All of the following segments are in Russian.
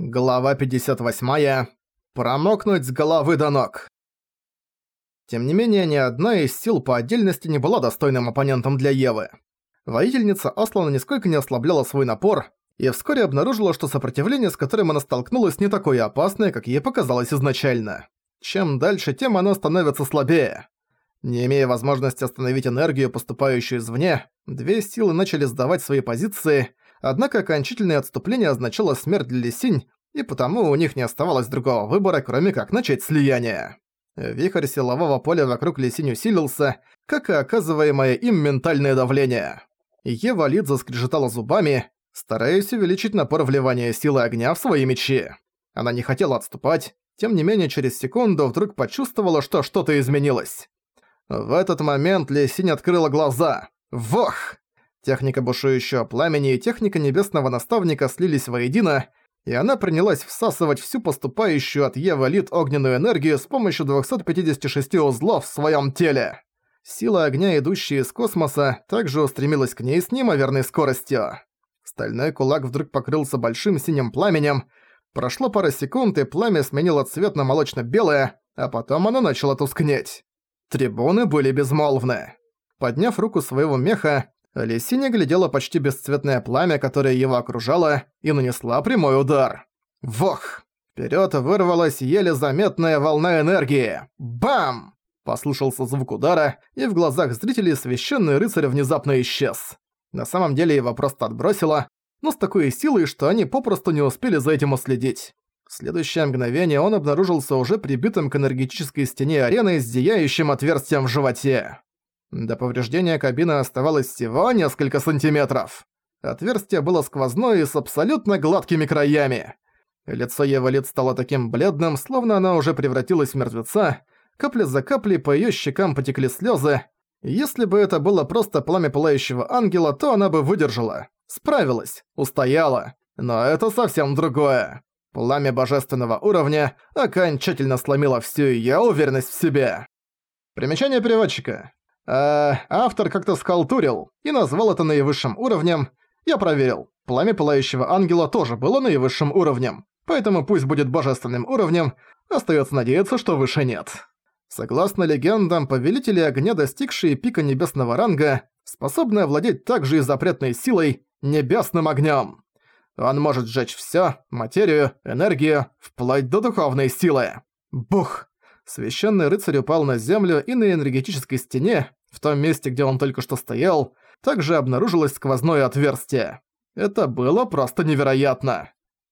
Глава 58. Промокнуть с головы до ног. Тем не менее, ни одна из сил по отдельности не была достойным оппонентом для Евы. Воительница Аслана нисколько не ослабляла свой напор и вскоре обнаружила, что сопротивление, с которым она столкнулась, не такое опасное, как ей показалось изначально. Чем дальше, тем оно становится слабее. Не имея возможности остановить энергию, поступающую извне, две силы начали сдавать свои позиции – Однако окончательное отступление означало смерть для Лисинь, и потому у них не оставалось другого выбора, кроме как начать слияние. Вихрь силового поля вокруг Лисинь усилился, как и оказываемое им ментальное давление. Ева Лид заскрежетала зубами, стараясь увеличить напор вливания силы огня в свои мечи. Она не хотела отступать, тем не менее через секунду вдруг почувствовала, что что-то изменилось. В этот момент Лисинь открыла глаза. Вох! Техника бушующего пламени и техника небесного наставника слились воедино, и она принялась всасывать всю поступающую от Евы Лид огненную энергию с помощью 256 узлов в своем теле. Сила огня, идущая из космоса, также устремилась к ней с неимоверной скоростью. Стальной кулак вдруг покрылся большим синим пламенем. Прошло пара секунд, и пламя сменило цвет на молочно-белое, а потом оно начало тускнеть. Трибуны были безмолвны. Подняв руку своего меха, Лисиня глядела почти бесцветное пламя, которое его окружало, и нанесла прямой удар. Вох! Вперед вырвалась еле заметная волна энергии. Бам! Послышался звук удара, и в глазах зрителей священный рыцарь внезапно исчез. На самом деле его просто отбросило, но с такой силой, что они попросту не успели за этим уследить. В следующее мгновение он обнаружился уже прибитым к энергетической стене арены с зияющим отверстием в животе. До повреждения кабины оставалось всего несколько сантиметров. Отверстие было сквозное и с абсолютно гладкими краями. Лицо Евалит стало таким бледным, словно она уже превратилась в мертвеца. Капля за каплей по её щекам потекли слёзы. Если бы это было просто пламя пылающего ангела, то она бы выдержала. Справилась, устояла. Но это совсем другое. Пламя божественного уровня окончательно сломило всю её уверенность в себе. Примечание переводчика. Э, автор как-то скалтурил и назвал это наивысшим уровнем. Я проверил. Пламя Пылающего Ангела тоже было наивысшим уровнем. Поэтому пусть будет божественным уровнем, остается надеяться, что выше нет. Согласно легендам, повелители огня, достигшие пика небесного ранга, способны овладеть также и запретной силой небесным огнем. Он может сжечь всё, материю, энергию, вплоть до духовной силы. Бух! Священный рыцарь упал на землю и на энергетической стене, в том месте, где он только что стоял, также обнаружилось сквозное отверстие. Это было просто невероятно.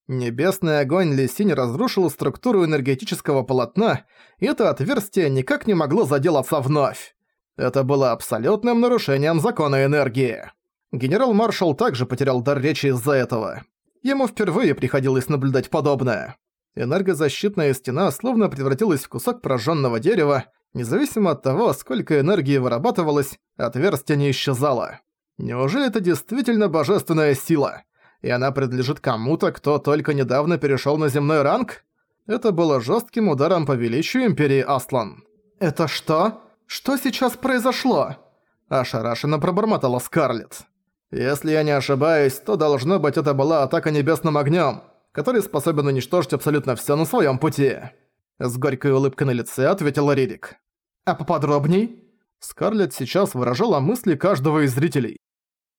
Небесный огонь Лисинь разрушил структуру энергетического полотна, и это отверстие никак не могло заделаться вновь. Это было абсолютным нарушением закона энергии. Генерал-маршал также потерял дар речи из-за этого. Ему впервые приходилось наблюдать подобное. Энергозащитная стена словно превратилась в кусок прожженного дерева, Независимо от того, сколько энергии вырабатывалось, отверстие не исчезало. Неужели это действительно божественная сила? И она принадлежит кому-то, кто только недавно перешёл на земной ранг? Это было жёстким ударом по величию Империи Аслан. «Это что? Что сейчас произошло?» Ошарашенно пробормотала Скарлетт. «Если я не ошибаюсь, то должно быть это была атака небесным огнём, который способен уничтожить абсолютно всё на своём пути». С горькой улыбкой на лице ответил Ридик. А поподробней? Скарлетт сейчас выражала мысли каждого из зрителей.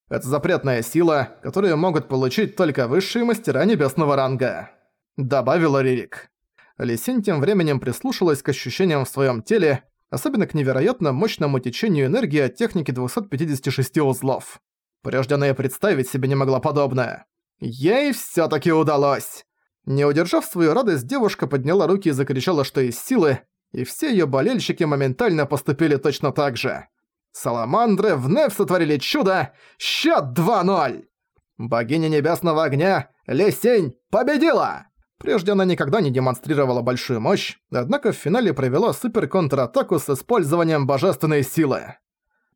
Это запретная сила, которую могут получить только высшие мастера небесного ранга. Добавила Ририк. Лисин тем временем прислушалась к ощущениям в своем теле, особенно к невероятно мощному течению энергии от техники 256 узлов. Прежде представить себе не могла подобное. Ей все таки удалось! Не удержав свою радость, девушка подняла руки и закричала, что из силы, и все её болельщики моментально поступили точно так же. Саламандры вновь сотворили чудо! Счёт 2-0! Богиня Небесного Огня, Лесень, победила! Прежде она никогда не демонстрировала большую мощь, однако в финале провела супер-контратаку с использованием божественной силы.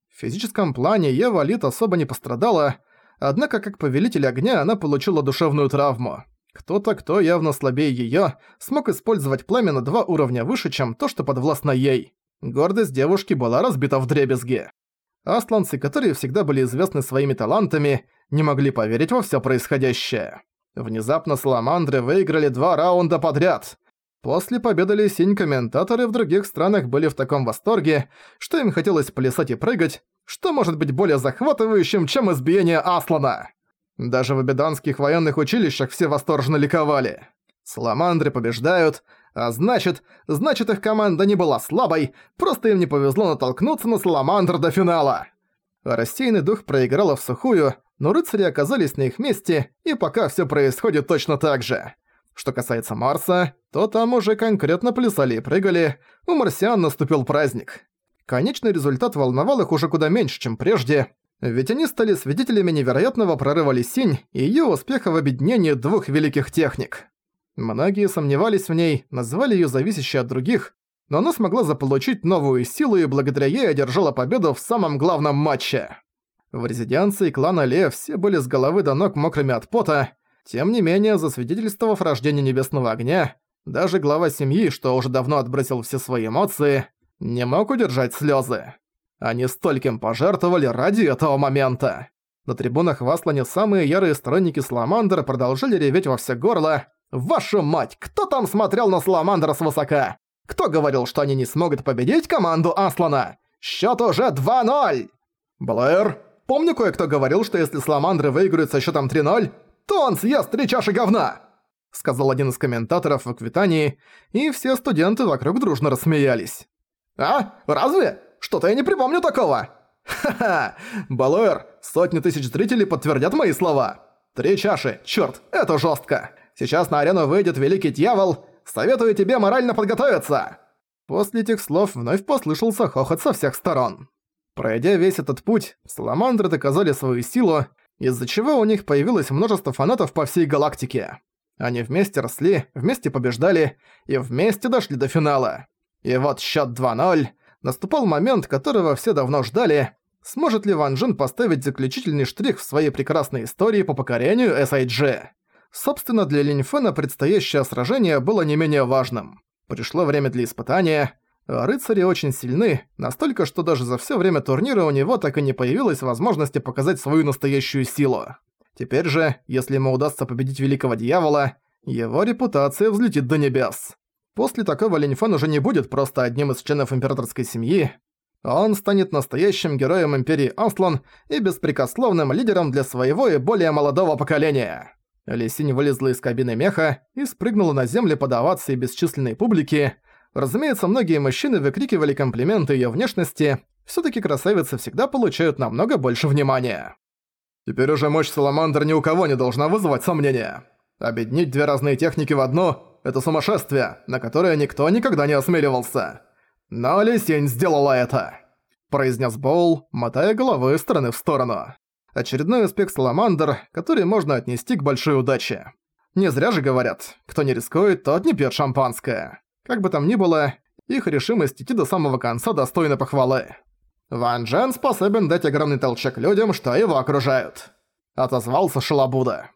В физическом плане Ева Лит особо не пострадала, однако как повелитель огня она получила душевную травму. Кто-то, кто явно слабее её, смог использовать пламя на два уровня выше, чем то, что подвластно ей. Гордость девушки была разбита в дребезги. Асланцы, которые всегда были известны своими талантами, не могли поверить во всё происходящее. Внезапно Саламандры выиграли два раунда подряд. После победы Лисинь комментаторы в других странах были в таком восторге, что им хотелось плясать и прыгать, что может быть более захватывающим, чем избиение Аслана. Даже в абиданских военных училищах все восторженно ликовали. Саламандры побеждают, а значит, значит их команда не была слабой, просто им не повезло натолкнуться на Саламандр до финала. Рассеянный дух проиграла в сухую, но рыцари оказались на их месте, и пока всё происходит точно так же. Что касается Марса, то там уже конкретно плясали и прыгали, у марсиан наступил праздник. Конечный результат волновал их уже куда меньше, чем прежде, ведь они стали свидетелями невероятного прорыва Лисинь и её успеха в объединении двух великих техник. Многие сомневались в ней, назвали её зависящей от других, но она смогла заполучить новую силу и благодаря ей одержала победу в самом главном матче. В резиденции клана Ле все были с головы до ног мокрыми от пота, тем не менее, засвидетельствовав рождение Небесного Огня, даже глава семьи, что уже давно отбросил все свои эмоции, не мог удержать слезы. Они стольким пожертвовали ради этого момента. На трибунах в Аслане самые ярые сторонники Саламандра продолжали реветь во все горло, Вашу мать, кто там смотрел на Саламандра свысока? Кто говорил, что они не смогут победить команду Аслана? Счёт уже 2-0! Блэр, помню кое-кто говорил, что если Саламандры выиграют со счётом 3-0, то он съест три чаши говна!» Сказал один из комментаторов в Аквитании, и все студенты вокруг дружно рассмеялись. «А? Разве? Что-то я не припомню такого!» «Ха-ха! Балуэр, сотни тысяч зрителей подтвердят мои слова!» «Три чаши, чёрт, это жёстко!» Сейчас на арену выйдет Великий Дьявол. Советую тебе морально подготовиться!» После этих слов вновь послышался хохот со всех сторон. Пройдя весь этот путь, Саламандры доказали свою силу, из-за чего у них появилось множество фанатов по всей галактике. Они вместе росли, вместе побеждали и вместе дошли до финала. И вот счет 2-0. Наступал момент, которого все давно ждали. Сможет ли Ван Джин поставить заключительный штрих в своей прекрасной истории по покорению SIG? Собственно, для Линьфена предстоящее сражение было не менее важным. Пришло время для испытания. Рыцари очень сильны, настолько, что даже за всё время турнира у него так и не появилось возможности показать свою настоящую силу. Теперь же, если ему удастся победить Великого Дьявола, его репутация взлетит до небес. После такого Линьфен уже не будет просто одним из членов императорской семьи. Он станет настоящим героем Империи Аслан и беспрекословным лидером для своего и более молодого поколения. Лисинь вылезла из кабины меха и спрыгнула на землю под овацией бесчисленной публики. Разумеется, многие мужчины выкрикивали комплименты её внешности, всё-таки красавицы всегда получают намного больше внимания. Теперь уже мощь Саламандр ни у кого не должна вызывать сомнения. Объединить две разные техники в одну – это сумасшествие, на которое никто никогда не осмеливался. Но Лисень сделала это, произнес Боул, мотая головой из стороны в сторону. Очередной успех Саламандр, который можно отнести к большой удаче. Не зря же говорят, кто не рискует, тот не пьет шампанское. Как бы там ни было, их решимость идти до самого конца достойна похвалы. Ван Джен способен дать огромный толчок людям, что его окружают. Отозвался Шалабуда.